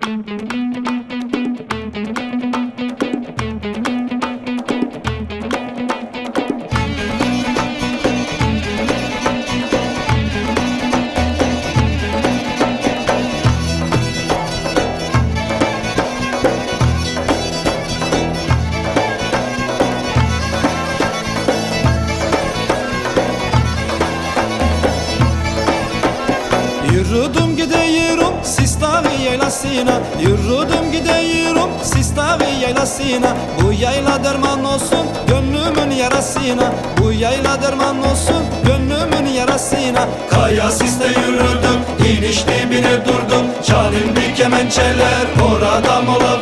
Yürüdüm yaylasına. Yürüdüm gidiyorum Sistavi yaylasına. Bu yayla derman olsun gönlümün yarasına. Bu yayla derman olsun gönlümün yarasına. Kaya siste yürüdüm, iniş dibine durdum. Çalındı kemençeler, orada mola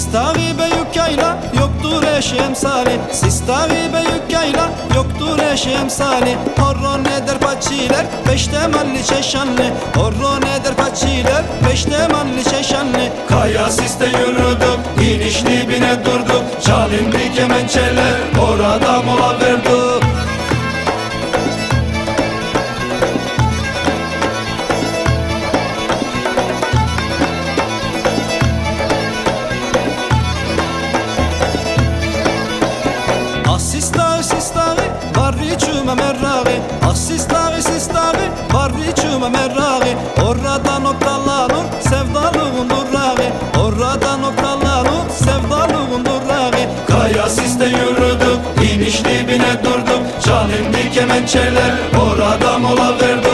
Sistavi büyük yayla yoktur eşi emsali. Sistavi büyük yayla yoktur eşi emsali. Horron eder paçiler? Beşte malli çeşanlı Horron eder paçiler? Beşte malli çeşanlı Kaya siste yürüdüm, iniş dibine durdum Çalındı kemençeler, merragi Orada noktalanır sevdalığın durragi Orada noktalanır sevdalığın durragi Kaya siste yürüdüm, iniş dibine durdum Çalındı kemençeler, orada mola verdim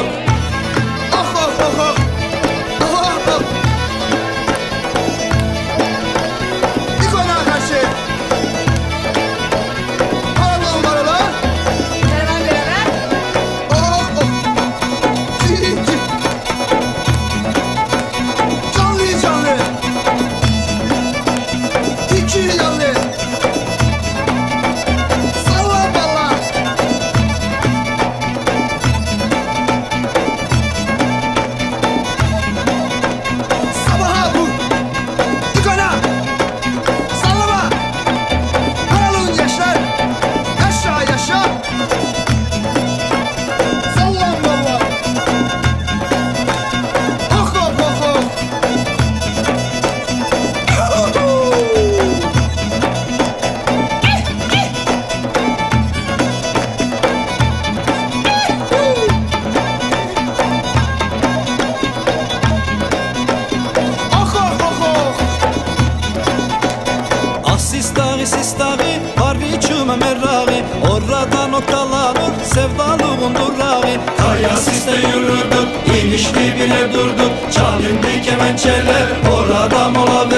sistavi varri çüme merragi Orada noktalanır sevdalığın durragi Kaya siste yürüdüm, iniş dibine durdum Çalındı kemençeler, orada mola